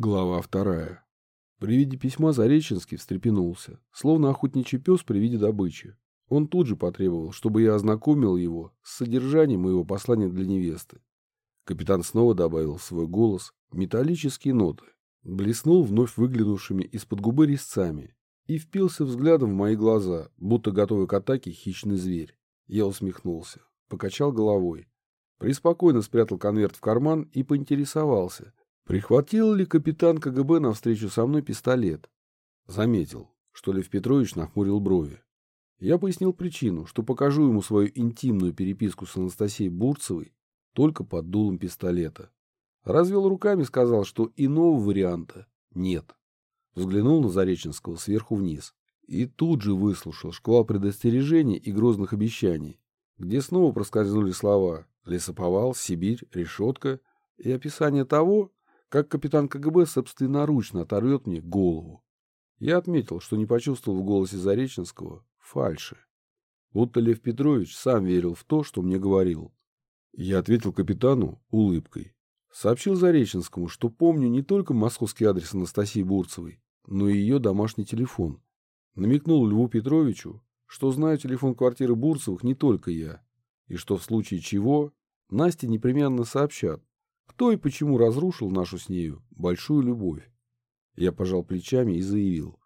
Глава вторая. При виде письма Зареченский встрепенулся, словно охотничий пес при виде добычи. Он тут же потребовал, чтобы я ознакомил его с содержанием моего послания для невесты. Капитан снова добавил в свой голос металлические ноты, блеснул вновь выглянувшими из-под губы резцами и впился взглядом в мои глаза, будто готовый к атаке хищный зверь. Я усмехнулся, покачал головой, приспокойно спрятал конверт в карман и поинтересовался, Прихватил ли капитан КГБ на встречу со мной пистолет? Заметил, что Лев Петрович нахмурил брови. Я пояснил причину, что покажу ему свою интимную переписку с Анастасией Бурцевой только под дулом пистолета. Развел руками, сказал, что иного варианта нет. Взглянул на Зареченского сверху вниз. И тут же выслушал шквал предостережений и грозных обещаний, где снова проскользнули слова «лесоповал», «Сибирь», «решетка» и описание того, как капитан КГБ собственноручно оторвет мне голову. Я отметил, что не почувствовал в голосе Зареченского фальши. Будто Лев Петрович сам верил в то, что мне говорил. Я ответил капитану улыбкой. Сообщил Зареченскому, что помню не только московский адрес Анастасии Бурцевой, но и ее домашний телефон. Намекнул Льву Петровичу, что знаю телефон квартиры Бурцевых не только я, и что в случае чего Насте непременно сообщат, кто и почему разрушил нашу с нею большую любовь. Я пожал плечами и заявил,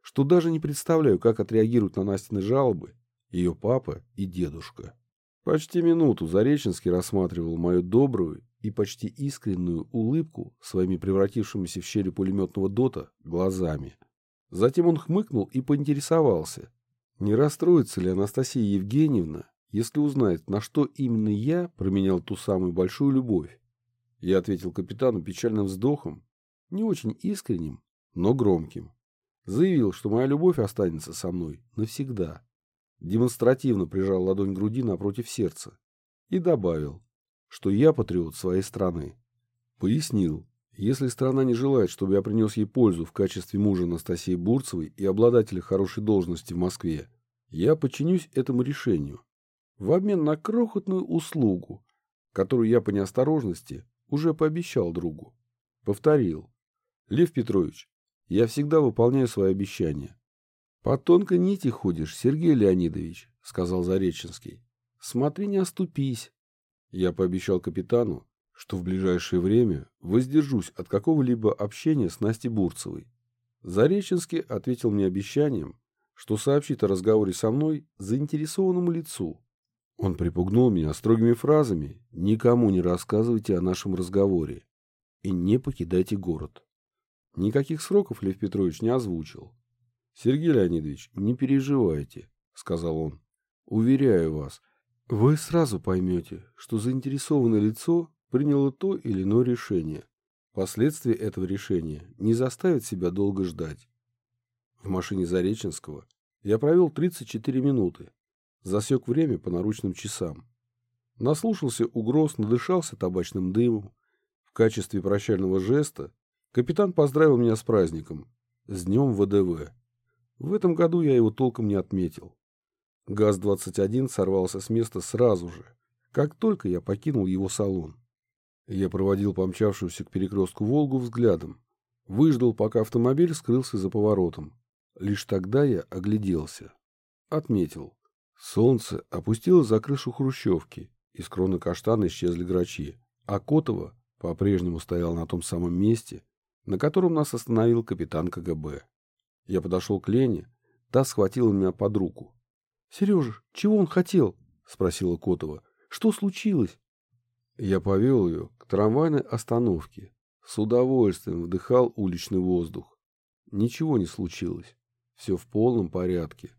что даже не представляю, как отреагируют на Настины жалобы ее папа и дедушка. Почти минуту Зареченский рассматривал мою добрую и почти искреннюю улыбку своими превратившимися в щели пулеметного дота глазами. Затем он хмыкнул и поинтересовался, не расстроится ли Анастасия Евгеньевна, если узнает, на что именно я променял ту самую большую любовь. Я ответил капитану печальным вздохом, не очень искренним, но громким. Заявил, что моя любовь останется со мной навсегда. Демонстративно прижал ладонь к груди напротив сердца и добавил, что я патриот своей страны. Пояснил, если страна не желает, чтобы я принес ей пользу в качестве мужа Анастасии Бурцевой и обладателя хорошей должности в Москве, я подчинюсь этому решению в обмен на крохотную услугу, которую я по неосторожности уже пообещал другу. Повторил. Лев Петрович, я всегда выполняю свои обещания. По тонкой нити ходишь, Сергей Леонидович, сказал Зареченский. Смотри, не оступись. Я пообещал капитану, что в ближайшее время воздержусь от какого-либо общения с Настей Бурцевой. Зареченский ответил мне обещанием, что сообщит о разговоре со мной заинтересованному лицу, он припугнул меня строгими фразами «Никому не рассказывайте о нашем разговоре» и «Не покидайте город». Никаких сроков Лев Петрович не озвучил. «Сергей Леонидович, не переживайте», — сказал он. «Уверяю вас, вы сразу поймете, что заинтересованное лицо приняло то или иное решение. Последствия этого решения не заставят себя долго ждать». В машине Зареченского я провел 34 минуты, засек время по наручным часам. Наслушался угроз, надышался табачным дымом. В качестве прощального жеста капитан поздравил меня с праздником, с днем ВДВ. В этом году я его толком не отметил. ГАЗ-21 сорвался с места сразу же, как только я покинул его салон. Я проводил помчавшуюся к перекрестку «Волгу» взглядом, выждал, пока автомобиль скрылся за поворотом. Лишь тогда я огляделся. Отметил. Солнце опустилось за крышу хрущевки, из кроны каштана исчезли грачи, а Котова по-прежнему стоял на том самом месте, на котором нас остановил капитан КГБ. Я подошел к Лене, та схватила меня под руку. — Сережа, чего он хотел? — спросила Котова. — Что случилось? Я повел ее к трамвайной остановке. С удовольствием вдыхал уличный воздух. Ничего не случилось. Все в полном порядке.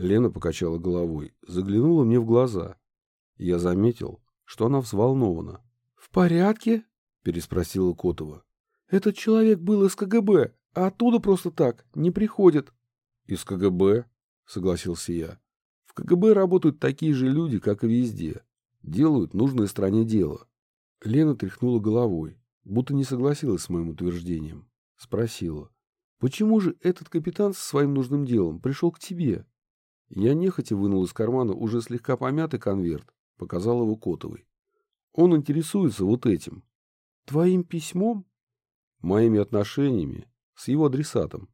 Лена покачала головой, заглянула мне в глаза. Я заметил, что она взволнована. — В порядке? — переспросила Котова. — Этот человек был из КГБ, а оттуда просто так не приходит. — Из КГБ? — согласился я. — В КГБ работают такие же люди, как и везде. Делают нужное стране дело. Лена тряхнула головой, будто не согласилась с моим утверждением. Спросила. — Почему же этот капитан со своим нужным делом пришел к тебе? Я нехотя вынул из кармана уже слегка помятый конверт, показал его Котовой. Он интересуется вот этим. Твоим письмом? моими отношениями с его адресатом.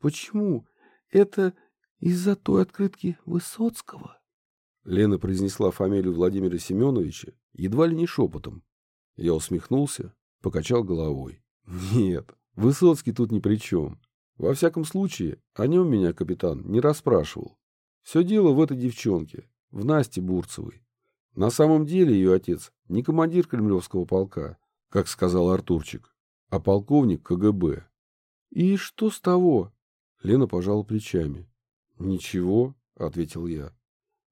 Почему? Это из-за той открытки Высоцкого? Лена произнесла фамилию Владимира Семеновича едва ли не шепотом. Я усмехнулся, покачал головой. Нет, Высоцкий тут ни при чем. Во всяком случае, о нем меня капитан не расспрашивал. Все дело в этой девчонке, в Насте Бурцевой. На самом деле ее отец не командир кремлевского полка, как сказал Артурчик, а полковник КГБ. И что с того? Лена пожала плечами. Ничего, ответил я.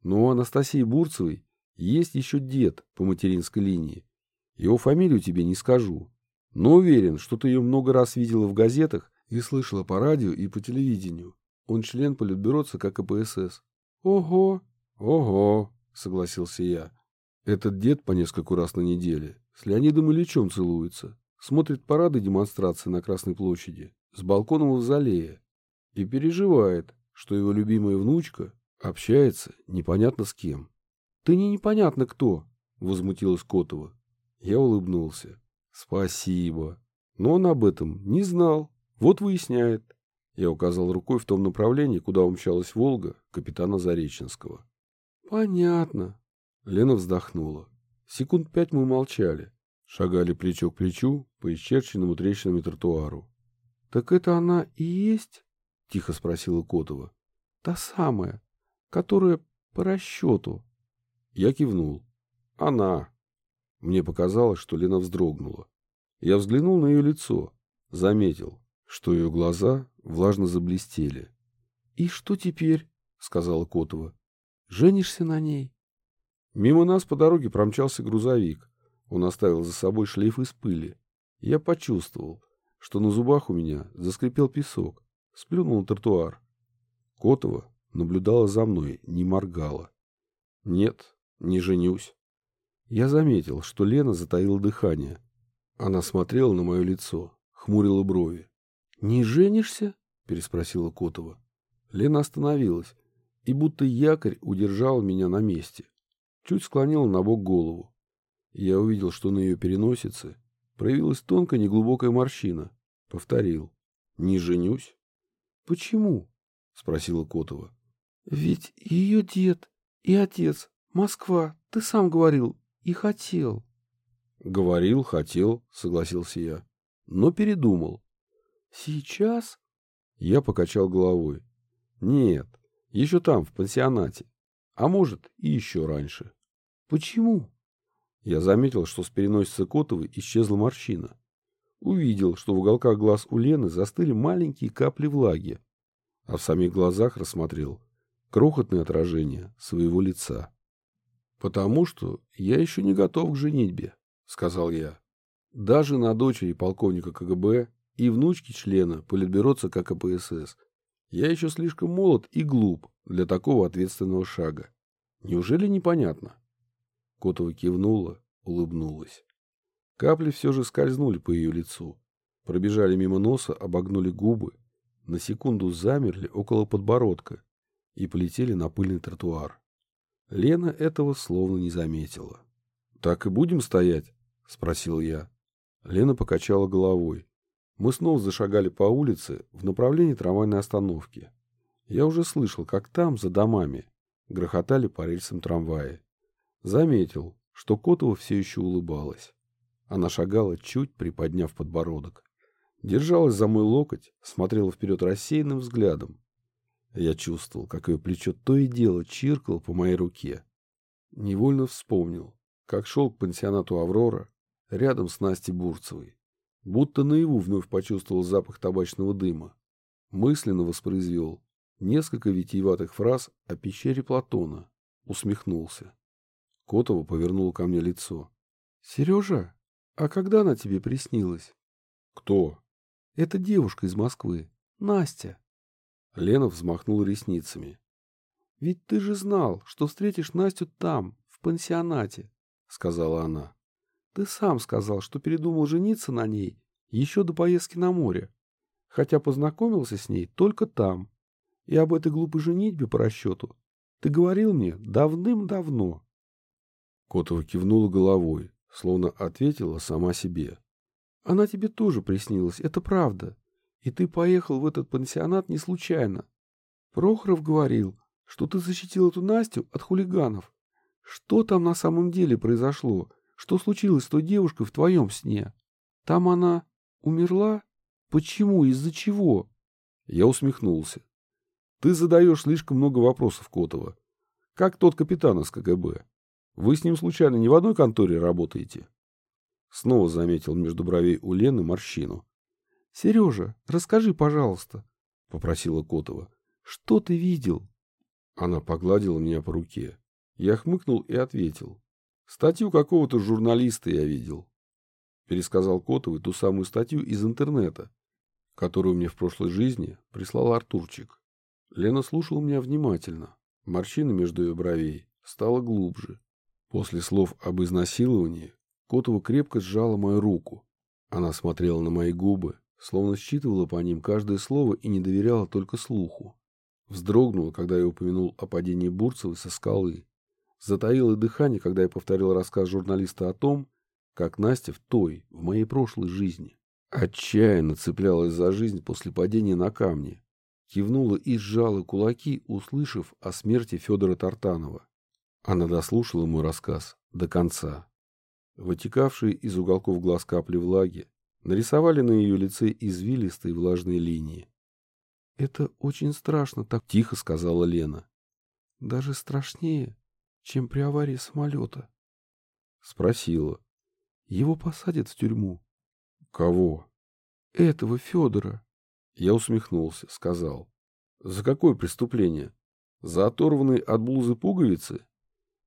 Но у Анастасии Бурцевой есть еще дед по материнской линии. Его фамилию тебе не скажу, но уверен, что ты ее много раз видела в газетах и слышала по радио и по телевидению. Он член политбюро ЦК КПСС. Ого, ого, согласился я. Этот дед по нескольку раз на неделе с Леонидом Ильичем целуется, смотрит парады и демонстрации на Красной площади, с балкона мавзолея и переживает, что его любимая внучка общается непонятно с кем. Ты не непонятно кто, возмутилась Котова. Я улыбнулся. Спасибо. Но он об этом не знал. Вот выясняет. Я указал рукой в том направлении, куда умчалась Волга капитана Зареченского. Понятно. Лена вздохнула. Секунд пять мы молчали. Шагали плечо к плечу по исчерченному трещинами тротуару. — Так это она и есть? — тихо спросила Котова. — Та самая, которая по расчету. Я кивнул. Она. Мне показалось, что Лена вздрогнула. Я взглянул на ее лицо, заметил, что ее глаза влажно заблестели. — И что теперь? — сказала Котова. — Женишься на ней? Мимо нас по дороге промчался грузовик. Он оставил за собой шлейф из пыли. Я почувствовал, что на зубах у меня заскрипел песок. Сплюнул на тротуар. Котова наблюдала за мной, не моргала. Нет, не женюсь. Я заметил, что Лена затаила дыхание. Она смотрела на мое лицо, хмурила брови. «Не женишься?» — переспросила Котова. Лена остановилась, и будто якорь удержал меня на месте. Чуть склонила на бок голову. Я увидел, что на ее переносице проявилась тонкая неглубокая морщина. Повторил. «Не женюсь?» «Почему?» — спросила Котова. «Ведь ее дед и отец Москва, ты сам говорил, и хотел. Говорил, хотел, согласился я, но передумал. Сейчас? Я покачал головой. Нет, еще там, в пансионате. А может, и еще раньше. Почему? Я заметил, что с переносицы Котовой исчезла морщина. Увидел, что в уголках глаз у Лены застыли маленькие капли влаги, а в самих глазах рассмотрел крохотное отражение своего лица. «Потому что я еще не готов к женитьбе», — сказал я. «Даже на дочери полковника КГБ и внучки члена Политбюро ЦК КПСС я еще слишком молод и глуп для такого ответственного шага. Неужели непонятно?» Котова кивнула, улыбнулась. Капли все же скользнули по ее лицу, пробежали мимо носа, обогнули губы, на секунду замерли около подбородка и полетели на пыльный тротуар. Лена этого словно не заметила. «Так и будем стоять?» — спросил я. Лена покачала головой. Мы снова зашагали по улице в направлении трамвайной остановки. Я уже слышал, как там, за домами, грохотали по рельсам трамваи. Заметил, что Котова все еще улыбалась. Она шагала, чуть приподняв подбородок. Держалась за мой локоть, смотрела вперед рассеянным взглядом, я чувствовал, как ее плечо то и дело чиркало по моей руке. Невольно вспомнил, как шел к пансионату «Аврора» рядом с Настей Бурцевой. Будто наяву вновь почувствовал запах табачного дыма. Мысленно воспроизвел несколько витиеватых фраз о пещере Платона. Усмехнулся. Котова повернула ко мне лицо. — Сережа, а когда она тебе приснилась? — Кто? — Это девушка из Москвы. Настя. Лена взмахнула ресницами. — Ведь ты же знал, что встретишь Настю там, в пансионате, — сказала она. — Ты сам сказал, что передумал жениться на ней еще до поездки на море, хотя познакомился с ней только там. И об этой глупой женитьбе по расчету ты говорил мне давным-давно. Котова кивнула головой, словно ответила сама себе. Она тебе тоже приснилась, это правда. И ты поехал в этот пансионат не случайно. Прохоров говорил, что ты защитил эту Настю от хулиганов. Что там на самом деле произошло? Что случилось с той девушкой в твоем сне? Там она умерла? Почему? Из-за чего? Я усмехнулся. Ты задаешь слишком много вопросов, Котова. Как тот капитан из КГБ. Вы с ним случайно не в одной конторе работаете? Снова заметил между бровей у Лены морщину. — Сережа, расскажи, пожалуйста, — попросила Котова. — Что ты видел? Она погладила меня по руке. Я хмыкнул и ответил. Статью какого-то журналиста я видел. Пересказал Котовой ту самую статью из интернета, которую мне в прошлой жизни прислал Артурчик. Лена слушала меня внимательно. Морщина между ее бровей стала глубже. После слов об изнасиловании Котова крепко сжала мою руку. Она смотрела на мои губы, словно считывала по ним каждое слово и не доверяла только слуху. Вздрогнула, когда я упомянул о падении Бурцевой со скалы. Затаила дыхание, когда я повторил рассказ журналиста о том, как Настя в той, в моей прошлой жизни, отчаянно цеплялась за жизнь после падения на камни. Кивнула и сжала кулаки, услышав о смерти Федора Тартанова. Она дослушала мой рассказ до конца. Вытекавшие из уголков глаз капли влаги нарисовали на ее лице извилистые влажные линии. — Это очень страшно, — так тихо сказала Лена. — Даже страшнее, чем при аварии самолета. Спросила. — Его посадят в тюрьму. — Кого? — Этого Федора. Я усмехнулся, сказал. — За какое преступление? За оторванные от блузы пуговицы?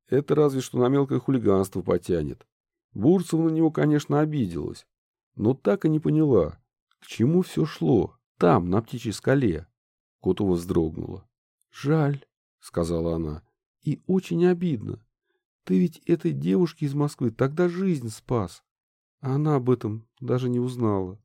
Это разве что на мелкое хулиганство потянет. Бурцева на него, конечно, обиделась, но так и не поняла, к чему все шло там, на птичьей скале. Котова вздрогнула. — Жаль, — сказала она, — и очень обидно. Ты ведь этой девушке из Москвы тогда жизнь спас. А она об этом даже не узнала.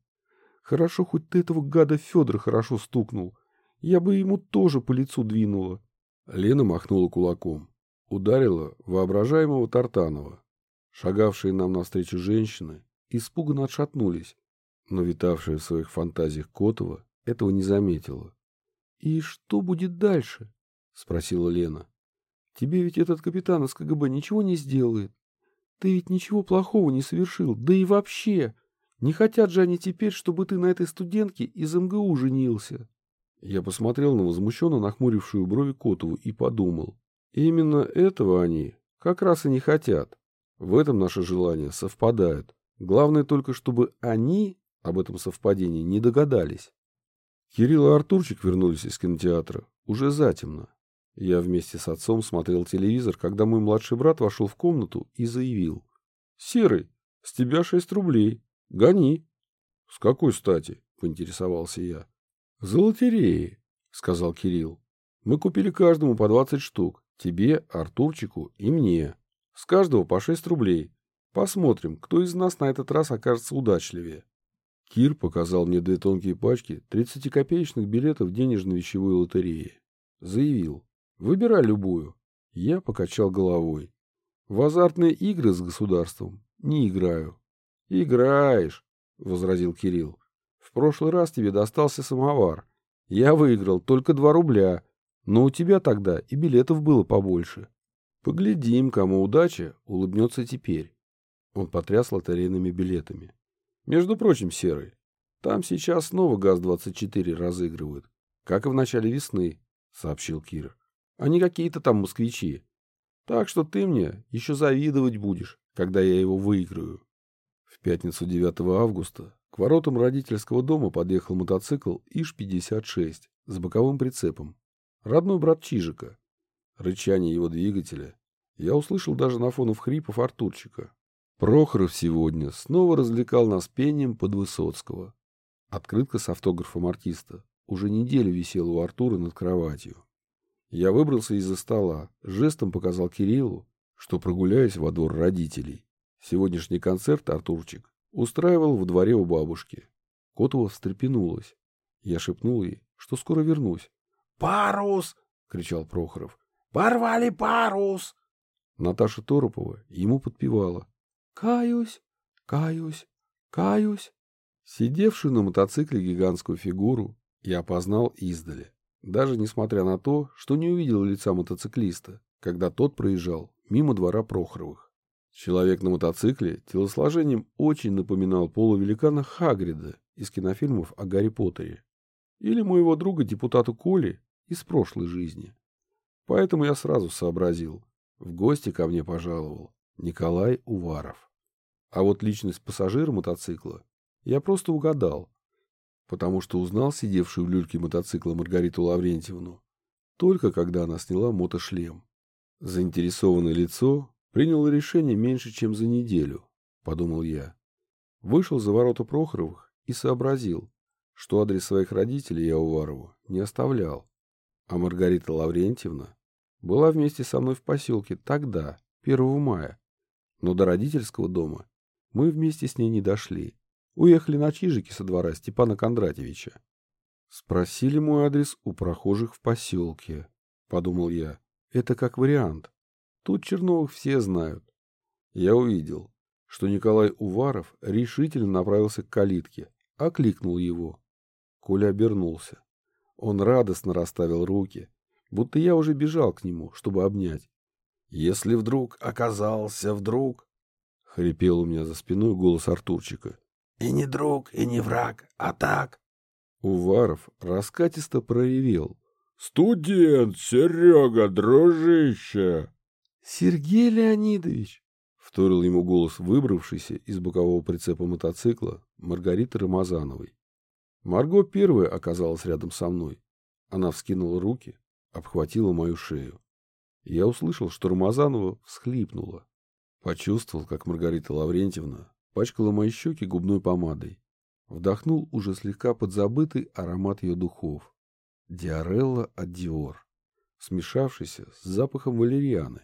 Хорошо, хоть ты этого гада Федора хорошо стукнул. Я бы ему тоже по лицу двинула. Лена махнула кулаком. Ударила воображаемого Тартанова. Шагавшие нам навстречу женщины испуганно отшатнулись, но витавшая в своих фантазиях Котова этого не заметила. — И что будет дальше? — спросила Лена. — Тебе ведь этот капитан из КГБ ничего не сделает. Ты ведь ничего плохого не совершил, да и вообще. Не хотят же они теперь, чтобы ты на этой студентке из МГУ женился. Я посмотрел на возмущенно нахмурившую брови Котову и подумал. Именно этого они как раз и не хотят. В этом наши желания совпадают. Главное только, чтобы они об этом совпадении не догадались. Кирилл и Артурчик вернулись из кинотеатра уже затемно. Я вместе с отцом смотрел телевизор, когда мой младший брат вошел в комнату и заявил. — Серый, с тебя шесть рублей. Гони. — С какой стати? — поинтересовался я. — За лотереи, — сказал Кирилл. — Мы купили каждому по двадцать штук. Тебе, Артурчику и мне. С каждого по шесть рублей. Посмотрим, кто из нас на этот раз окажется удачливее. Кир показал мне две тонкие пачки 30-копеечных билетов денежно-вещевой лотереи. Заявил. Выбирай любую. Я покачал головой. В азартные игры с государством не играю. Играешь, возразил Кирилл. В прошлый раз тебе достался самовар. Я выиграл только два рубля, но у тебя тогда и билетов было побольше. Поглядим, кому удача улыбнется теперь. Он потряс лотерейными билетами. Между прочим, Серый, там сейчас снова ГАЗ-24 разыгрывают, как и в начале весны, сообщил Кир. Они какие-то там москвичи. Так что ты мне еще завидовать будешь, когда я его выиграю. В пятницу 9 августа к воротам родительского дома подъехал мотоцикл ИЖ-56 с боковым прицепом. Родной брат Чижика. Рычание его двигателя я услышал даже на фоне хрипов Артурчика. Прохоров сегодня снова развлекал нас пением под Высоцкого. Открытка с автографом артиста уже неделю висела у Артура над кроватью. Я выбрался из-за стола, жестом показал Кириллу, что прогуляюсь во двор родителей. Сегодняшний концерт Артурчик устраивал в дворе у бабушки. Котова встрепенулась. Я шепнул ей, что скоро вернусь. «Парус!» — кричал Прохоров. «Порвали парус!» Наташа Торопова ему подпевала. «Каюсь, каюсь, каюсь». Сидевшую на мотоцикле гигантскую фигуру я опознал издали, даже несмотря на то, что не увидел лица мотоциклиста, когда тот проезжал мимо двора Прохоровых. Человек на мотоцикле телосложением очень напоминал полувеликана Хагрида из кинофильмов о Гарри Поттере или моего друга депутату Коли из прошлой жизни. Поэтому я сразу сообразил. В гости ко мне пожаловал Николай Уваров. А вот личность пассажира мотоцикла я просто угадал, потому что узнал сидевшую в люльке мотоцикла Маргариту Лаврентьевну только когда она сняла мотошлем. Заинтересованное лицо приняло решение меньше, чем за неделю, подумал я. Вышел за ворота Прохоровых и сообразил, что адрес своих родителей я Уварову не оставлял. А Маргарита Лаврентьевна была вместе со мной в поселке тогда, 1 мая. Но до родительского дома мы вместе с ней не дошли. Уехали на Чижики со двора Степана Кондратьевича. Спросили мой адрес у прохожих в поселке, подумал я. Это как вариант. Тут Черновых все знают. Я увидел, что Николай Уваров решительно направился к калитке, окликнул его. Коля обернулся. Он радостно расставил руки, будто я уже бежал к нему, чтобы обнять. «Если вдруг оказался вдруг...» — хрипел у меня за спиной голос Артурчика. И не друг, и не враг, а так. Уваров раскатисто проревел. «Студент, Серега, дружище!» «Сергей Леонидович!» — вторил ему голос выбравшийся из бокового прицепа мотоцикла Маргариты Рамазановой. Марго первая оказалась рядом со мной. Она вскинула руки, обхватила мою шею. Я услышал, что Рамазанова всхлипнула. Почувствовал, как Маргарита Лаврентьевна пачкала мои щеки губной помадой. Вдохнул уже слегка подзабытый аромат ее духов. Диарелла от Диор, смешавшийся с запахом валерианы.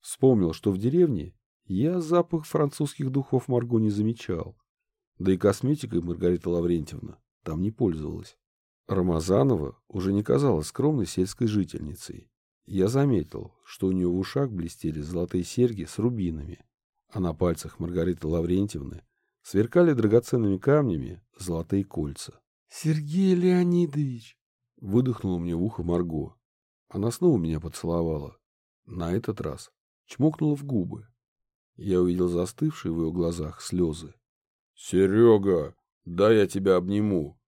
Вспомнил, что в деревне я запах французских духов Марго не замечал. Да и косметикой Маргарита Лаврентьевна там не пользовалась. Рамазанова уже не казалась скромной сельской жительницей. Я заметил, что у нее в ушах блестели золотые серьги с рубинами, а на пальцах Маргариты Лаврентьевны сверкали драгоценными камнями золотые кольца. — Сергей Леонидович! — выдохнула мне в ухо Марго. Она снова меня поцеловала. На этот раз чмокнула в губы. Я увидел застывшие в ее глазах слезы. — Серега, дай я тебя обниму.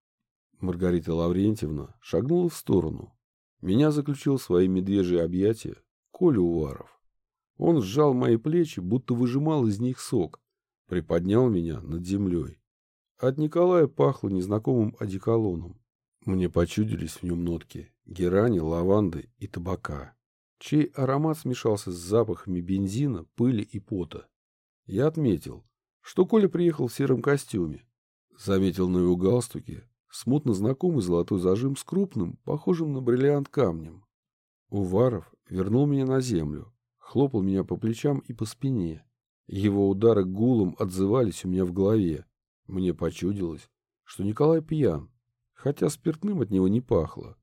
Маргарита Лаврентьевна шагнула в сторону. Меня заключил в свои медвежьи объятия Коля Уваров. Он сжал мои плечи, будто выжимал из них сок, приподнял меня над землей. От Николая пахло незнакомым одеколоном. Мне почудились в нем нотки герани, лаванды и табака, чей аромат смешался с запахами бензина, пыли и пота. Я отметил, что Коля приехал в сером костюме. Заметил на его галстуке смутно знакомый золотой зажим с крупным, похожим на бриллиант камнем. Уваров вернул меня на землю, хлопал меня по плечам и по спине. Его удары гулом отзывались у меня в голове. Мне почудилось, что Николай пьян, хотя спиртным от него не пахло.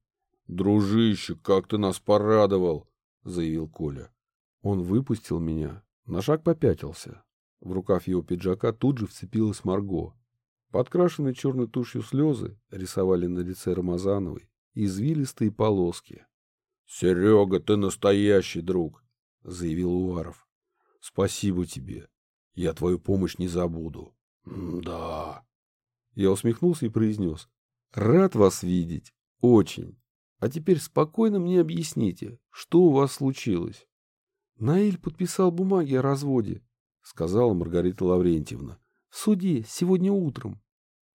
«Дружище, как ты нас порадовал!» — заявил Коля. Он выпустил меня, на шаг попятился. В рукав его пиджака тут же вцепилась Марго. Подкрашенные черной тушью слезы рисовали на лице Рамазановой извилистые полоски. — Серега, ты настоящий друг! — заявил Уваров. — Спасибо тебе. Я твою помощь не забуду. — Да. Я усмехнулся и произнес. — Рад вас видеть. Очень. А теперь спокойно мне объясните, что у вас случилось. — Наиль подписал бумаги о разводе, — сказала Маргарита Лаврентьевна. — В суде, сегодня утром.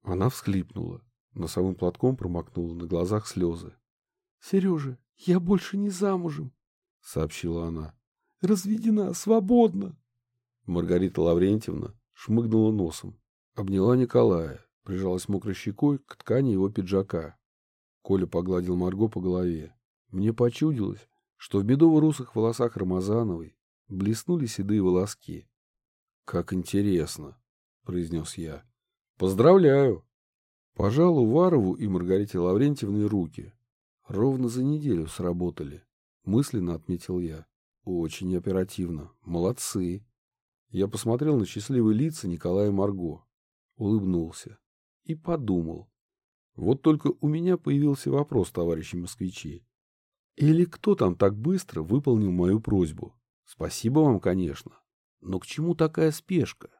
Она всхлипнула, носовым платком промокнула на глазах слезы. — Сережа, я больше не замужем, — сообщила она разведена, свободна. Маргарита Лаврентьевна шмыгнула носом, обняла Николая, прижалась мокрой щекой к ткани его пиджака. Коля погладил Марго по голове. Мне почудилось, что в медово-русых волосах Рамазановой блеснули седые волоски. — Как интересно, — произнес я. — Поздравляю! Пожал Уварову и Маргарите Лаврентьевне руки. Ровно за неделю сработали, мысленно отметил я. Очень оперативно. Молодцы. Я посмотрел на счастливые лица Николая Марго. Улыбнулся. и подумал. Вот только у меня появился вопрос, товарищи москвичи. Или кто там так быстро выполнил мою просьбу? Спасибо вам, конечно. Но к чему такая спешка?